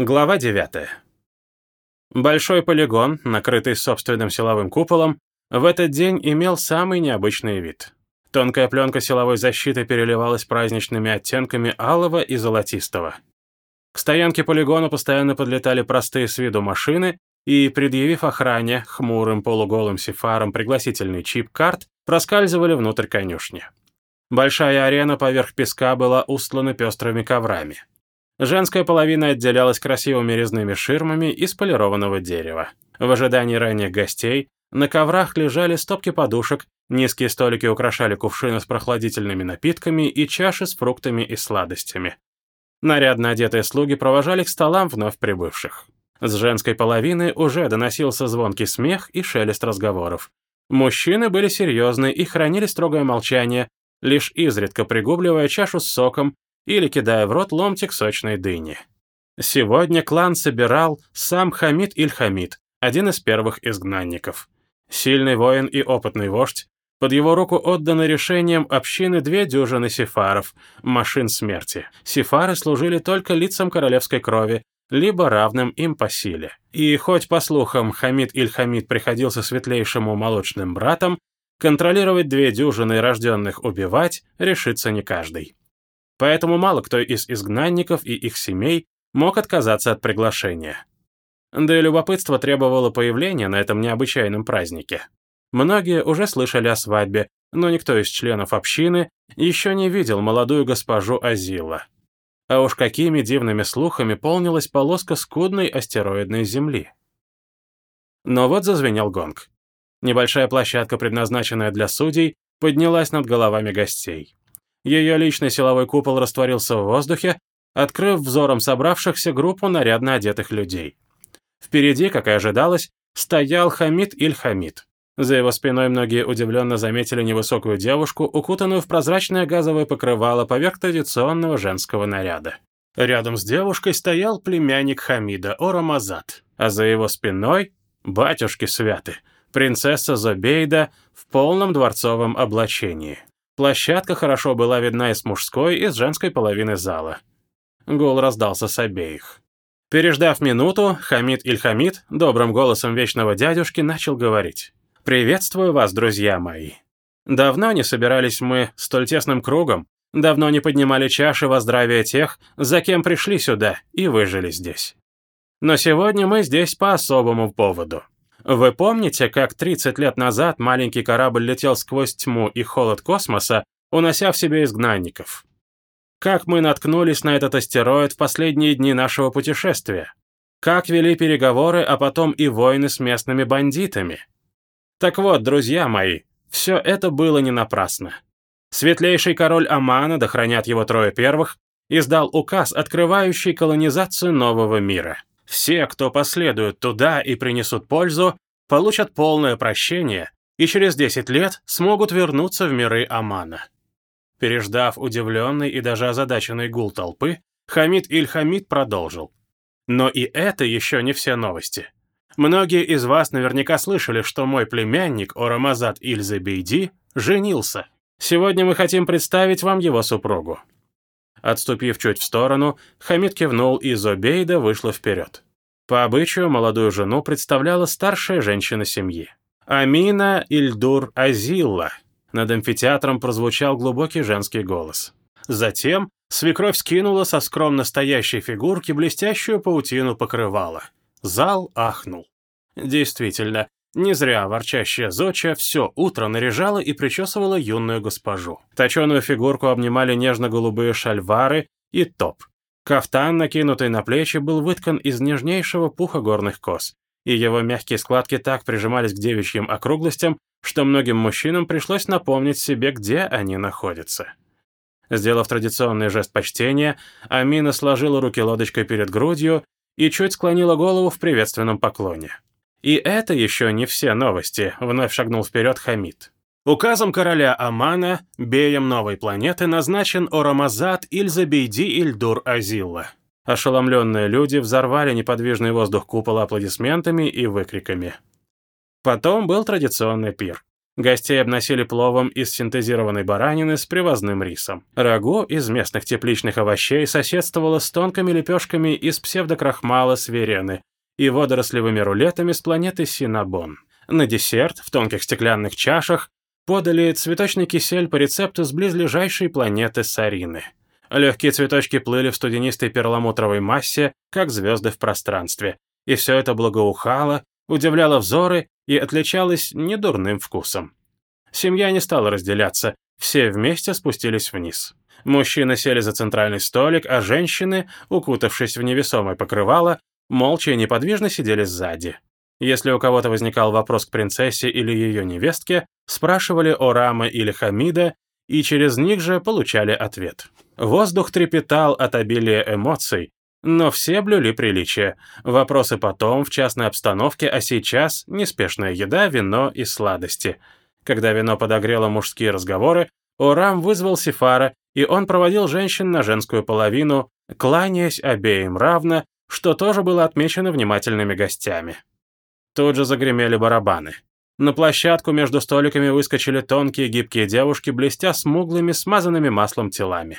Глава 9. Большой полигон, накрытый собственным силовым куполом, в этот день имел самый необычный вид. Тонкая пленка силовой защиты переливалась праздничными оттенками алого и золотистого. К стоянке полигона постоянно подлетали простые с виду машины и, предъявив охране, хмурым полуголым сифаром пригласительный чип-карт, проскальзывали внутрь конюшни. Большая арена поверх песка была устлана пестрыми коврами. Женская половина отделялась красивыми резными ширмами из полированного дерева. В ожидании ранних гостей на коврах лежали стопки подушек, низкие столики украшали кувшины с прохладительными напитками и чаши с фруктами и сладостями. Нарядно одетые слуги провожали к столам вновь прибывших. С женской половины уже доносился звонкий смех и шелест разговоров. Мужчины были серьезны и хранили строгое молчание, лишь изредка пригубливая чашу с соком или кидая в рот ломтик сочной дыни. Сегодня клан собирал сам Хамид Иль-Хамид, один из первых изгнанников. Сильный воин и опытный вождь, под его руку отданы решением общины две дюжины сифаров, машин смерти. Сифары служили только лицам королевской крови, либо равным им по силе. И хоть, по слухам, Хамид Иль-Хамид приходился светлейшему молочным братом, контролировать две дюжины рожденных убивать решится не каждый. Поэтому мало кто из изгнанников и их семей мог отказаться от приглашения. Да и любопытство требовало появления на этом необычайном празднике. Многие уже слышали о свадьбе, но никто из членов общины еще не видел молодую госпожу Азила. А уж какими дивными слухами полнилась полоска скудной астероидной Земли. Но вот зазвенел гонг. Небольшая площадка, предназначенная для судей, поднялась над головами гостей. Ее личный силовой купол растворился в воздухе, открыв взором собравшихся группу нарядно одетых людей. Впереди, как и ожидалось, стоял Хамид Иль-Хамид. За его спиной многие удивленно заметили невысокую девушку, укутанную в прозрачное газовое покрывало поверх традиционного женского наряда. Рядом с девушкой стоял племянник Хамида, Орамазат, а за его спиной — батюшки святы, принцесса Зобейда в полном дворцовом облачении. Площадка хорошо была видна и с мужской, и с женской половины зала. Гул раздался с обеих. Переждав минуту, Хамид Иль-Хамид добрым голосом вечного дядюшки начал говорить. «Приветствую вас, друзья мои. Давно не собирались мы столь тесным кругом, давно не поднимали чаши во здравие тех, за кем пришли сюда и выжили здесь. Но сегодня мы здесь по особому поводу. Вы помните, как 30 лет назад маленький корабль летел сквозь тьму и холод космоса, унося в себе изгнанников? Как мы наткнулись на этот астероид в последние дни нашего путешествия? Как вели переговоры, а потом и войны с местными бандитами? Так вот, друзья мои, все это было не напрасно. Светлейший король Амана, да его трое первых, издал указ, открывающий колонизацию нового мира. Все, кто последует туда и принесут пользу, получат полное прощение и через 10 лет смогут вернуться в миры Амана. Переждав удивленный и даже озадаченный гул толпы, Хамид Иль-Хамид продолжил. Но и это еще не все новости. Многие из вас наверняка слышали, что мой племянник Орамазат Ильзабейди женился. Сегодня мы хотим представить вам его супругу. Отступив чуть в сторону, Хамид кивнул, и Зобейда вышла вперед. По обычаю, молодую жену представляла старшая женщина семьи. Амина Ильдур Азилла. Над амфитеатром прозвучал глубокий женский голос. Затем свекровь скинула со скромно стоящей фигурки блестящую паутину покрывала. Зал ахнул. Действительно, не зря ворчащая Зоча все утро наряжала и причесывала юную госпожу. Точеную фигурку обнимали нежно-голубые шальвары и топ. Кафтан, накинутый на плечи, был выткан из нежнейшего пуха горных коз, и его мягкие складки так прижимались к девичьим округлостям, что многим мужчинам пришлось напомнить себе, где они находятся. Сделав традиционный жест почтения, Амина сложила руки лодочкой перед грудью и чуть склонила голову в приветственном поклоне. И это еще не все новости, вновь шагнул вперед Хамид. Указом короля Амана, беем новой планеты, назначен Орамазат Ильзабейди Ильдур Азилла. Ошеломленные люди взорвали неподвижный воздух купола аплодисментами и выкриками. Потом был традиционный пир. Гостей обносили пловом из синтезированной баранины с привозным рисом. Рагу из местных тепличных овощей соседствовало с тонкими лепешками из псевдокрахмала с верены и водорослевыми рулетами с планеты Синабон. На десерт в тонких стеклянных чашах подали цветочный кисель по рецепту с близлежащей планеты Сарины. Легкие цветочки плыли в студенистой перламутровой массе, как звезды в пространстве, и все это благоухало, удивляло взоры и отличалась недурным вкусом. Семья не стала разделяться, все вместе спустились вниз. Мужчины сели за центральный столик, а женщины, укутавшись в невесомое покрывало, молча и неподвижно сидели сзади. Если у кого-то возникал вопрос к принцессе или ее невестке, спрашивали о Рама или Хамида, и через них же получали ответ. Воздух трепетал от обилия эмоций, но все блюли приличие. Вопросы потом, в частной обстановке, а сейчас неспешная еда, вино и сладости. Когда вино подогрело мужские разговоры, Орам вызвал Сифара, и он проводил женщин на женскую половину, кланяясь обеим равно, что тоже было отмечено внимательными гостями. Тут же загремели барабаны. На площадку между столиками выскочили тонкие гибкие девушки, блестя смуглыми, смазанными маслом телами.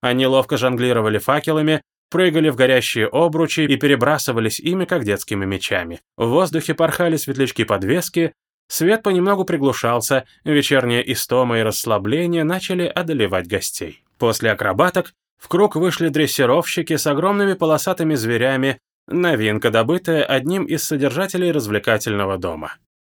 Они ловко жонглировали факелами, прыгали в горящие обручи и перебрасывались ими, как детскими мечами. В воздухе порхали светлячки подвески, свет понемногу приглушался, вечерняя истома и расслабление начали одолевать гостей. После акробаток в круг вышли дрессировщики с огромными полосатыми зверями, новинка, добытая одним из содержателей развлекательного дома.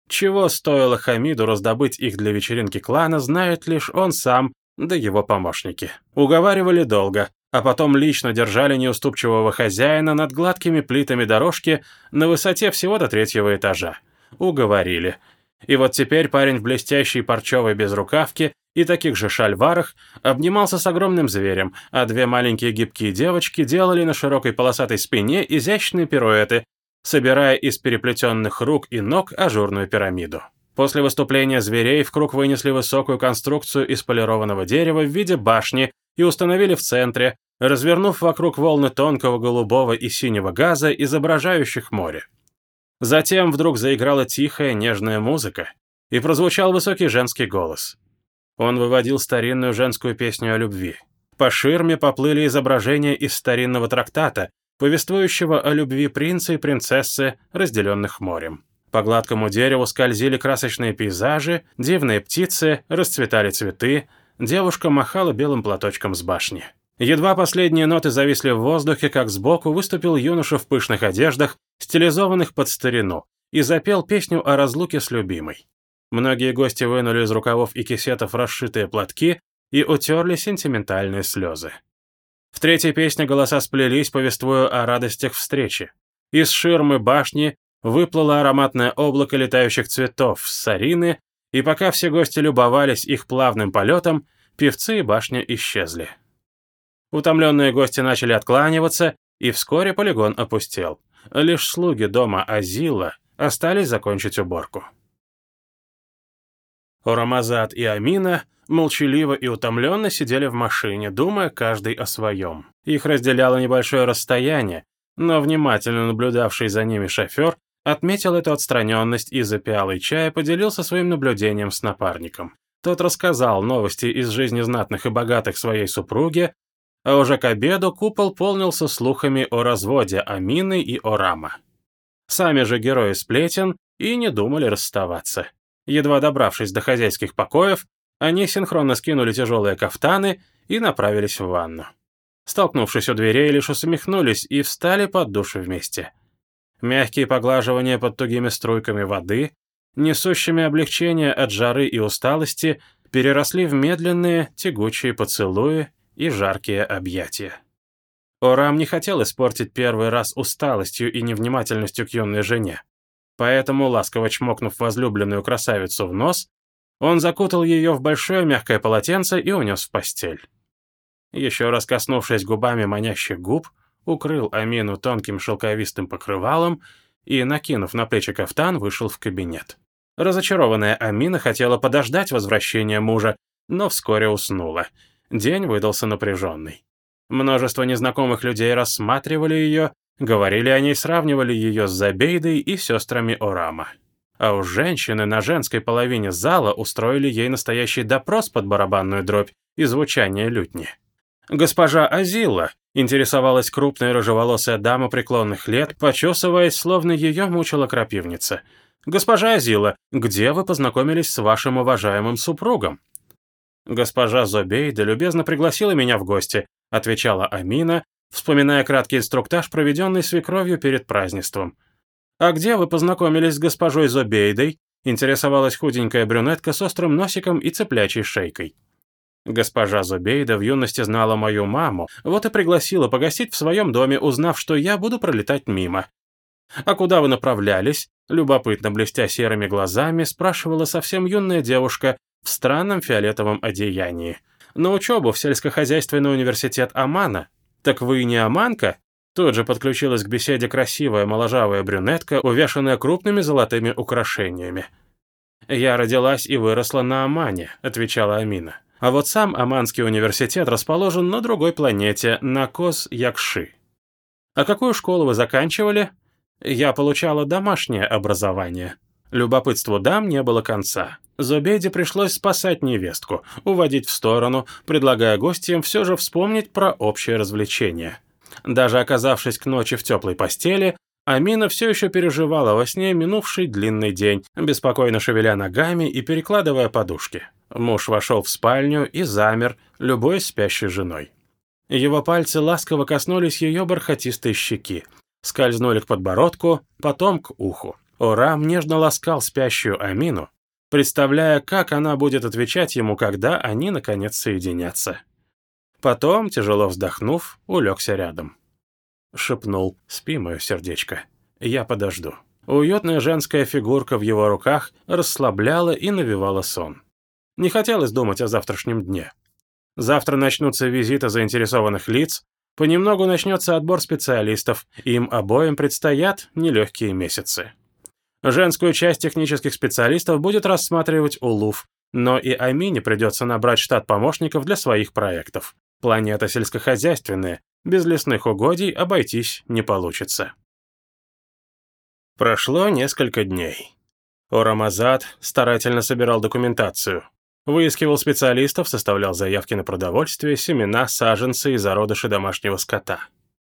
Чего стоило Хамиду раздобыть их для вечеринки клана, знает лишь он сам, да его помощники. Уговаривали долго, а потом лично держали неуступчивого хозяина над гладкими плитами дорожки на высоте всего до третьего этажа. Уговорили. И вот теперь парень в блестящей парчевой безрукавке и таких же шальварах обнимался с огромным зверем, а две маленькие гибкие девочки делали на широкой полосатой спине изящные пируэты, собирая из переплетенных рук и ног ажурную пирамиду. После выступления зверей в круг вынесли высокую конструкцию из полированного дерева в виде башни и установили в центре, развернув вокруг волны тонкого голубого и синего газа, изображающих море. Затем вдруг заиграла тихая, нежная музыка, и прозвучал высокий женский голос. Он выводил старинную женскую песню о любви. По ширме поплыли изображения из старинного трактата, повествующего о любви принца и принцессы, разделенных морем. По гладкому дереву скользили красочные пейзажи, дивные птицы, расцветали цветы, девушка махала белым платочком с башни. Едва последние ноты зависли в воздухе, как сбоку выступил юноша в пышных одеждах, стилизованных под старину, и запел песню о разлуке с любимой. Многие гости вынули из рукавов и кисетов расшитые платки и утерли сентиментальные слезы. В третьей песне голоса сплелись, повествуя о радостях встречи. Из ширмы башни выплыло ароматное облако летающих цветов с сарины, и пока все гости любовались их плавным полетом, певцы и башня исчезли. Утомленные гости начали откланиваться, и вскоре полигон опустел. Лишь слуги дома Азила остались закончить уборку. Орамазат и Амина молчаливо и утомленно сидели в машине, думая каждый о своем. Их разделяло небольшое расстояние, но внимательно наблюдавший за ними шофер Отметил эту отстраненность и за пиалой чая поделился своим наблюдением с напарником. Тот рассказал новости из жизни знатных и богатых своей супруге, а уже к обеду купол полнился слухами о разводе Амины и Орама. Сами же герои сплетен и не думали расставаться. Едва добравшись до хозяйских покоев, они синхронно скинули тяжелые кафтаны и направились в ванну. Столкнувшись у дверей, лишь усмехнулись и встали под душ вместе. Мягкие поглаживания под тугими струйками воды, несущими облегчение от жары и усталости, переросли в медленные, тягучие поцелуи и жаркие объятия. Орам не хотел испортить первый раз усталостью и невнимательностью к юной жене. Поэтому, ласково чмокнув возлюбленную красавицу в нос, он закутал ее в большое мягкое полотенце и унес в постель. Еще раз коснувшись губами манящих губ, укрыл Амину тонким шелковистым покрывалом и, накинув на плечи кафтан, вышел в кабинет. Разочарованная Амина хотела подождать возвращения мужа, но вскоре уснула. День выдался напряженный. Множество незнакомых людей рассматривали ее, говорили о ней, сравнивали ее с Забейдой и сестрами Орама. а уж женщины на женской половине зала устроили ей настоящий допрос под барабанную дробь и звучание лютни. Госпожа Азила интересовалась крупная рыжеволосая дама преклонных лет, почесываясь, словно ее мучила крапивница. «Госпожа Азила, где вы познакомились с вашим уважаемым супругом?» «Госпожа Зобейда любезно пригласила меня в гости», отвечала Амина, вспоминая краткий инструктаж, проведенный свекровью перед празднеством. «А где вы познакомились с госпожой Зобейдой?» интересовалась худенькая брюнетка с острым носиком и цеплячей шейкой. Госпожа Зубейда в юности знала мою маму, вот и пригласила погостить в своем доме, узнав, что я буду пролетать мимо. «А куда вы направлялись?» Любопытно блестя серыми глазами, спрашивала совсем юная девушка в странном фиолетовом одеянии. «На учебу в сельскохозяйственный университет Амана». «Так вы не Аманка?» Тут же подключилась к беседе красивая моложавая брюнетка, увешанная крупными золотыми украшениями. «Я родилась и выросла на Амане», — отвечала Амина. А вот сам Аманский университет расположен на другой планете, на Кос-Якши. А какую школу вы заканчивали? Я получала домашнее образование. Любопытству дам не было конца. Зубеде пришлось спасать невестку, уводить в сторону, предлагая гостям все же вспомнить про общее развлечение. Даже оказавшись к ночи в теплой постели, Амина все еще переживала во сне минувший длинный день, беспокойно шевеля ногами и перекладывая подушки. Муж вошел в спальню и замер, любой спящей женой. Его пальцы ласково коснулись ее бархатистой щеки, скользнули к подбородку, потом к уху. Орам нежно ласкал спящую Амину, представляя, как она будет отвечать ему, когда они, наконец, соединятся. Потом, тяжело вздохнув, улегся рядом. Шепнул «Спи, мое сердечко, я подожду». Уютная женская фигурка в его руках расслабляла и навевала сон. Не хотелось думать о завтрашнем дне. Завтра начнутся визиты заинтересованных лиц, понемногу начнется отбор специалистов, им обоим предстоят нелегкие месяцы. Женскую часть технических специалистов будет рассматривать УЛУФ, но и Амине придется набрать штат помощников для своих проектов. Планета сельскохозяйственная, без лесных угодий обойтись не получится. Прошло несколько дней. Орамазад старательно собирал документацию. Выискивал специалистов, составлял заявки на продовольствие, семена, саженцы и зародыши домашнего скота.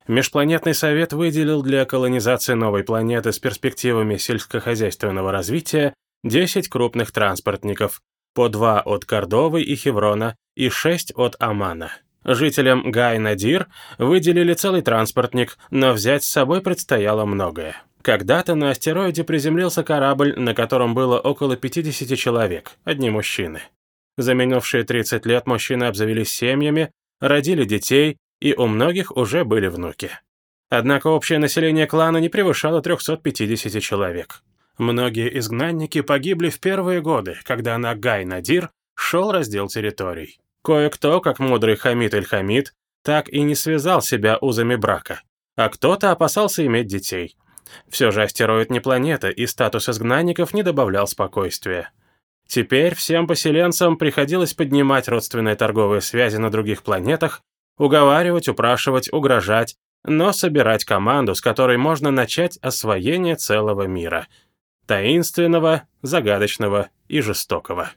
Межпланетный совет выделил для колонизации новой планеты с перспективами сельскохозяйственного развития 10 крупных транспортников, по два от Кордовы и Хеврона и 6 от Амана. Жителям Гай-Надир выделили целый транспортник, но взять с собой предстояло многое. Когда-то на астероиде приземлился корабль, на котором было около 50 человек, одни мужчины. За минувшие 30 лет мужчины обзавелись семьями, родили детей, и у многих уже были внуки. Однако общее население клана не превышало 350 человек. Многие изгнанники погибли в первые годы, когда на Гай-Надир шел раздел территорий. Кое-кто, как мудрый Хамид Эль-Хамид, так и не связал себя узами брака, а кто-то опасался иметь детей. Все же астероид не планета, и статус изгнанников не добавлял спокойствия. Теперь всем поселенцам приходилось поднимать родственные торговые связи на других планетах, уговаривать, упрашивать, угрожать, но собирать команду, с которой можно начать освоение целого мира. Таинственного, загадочного и жестокого.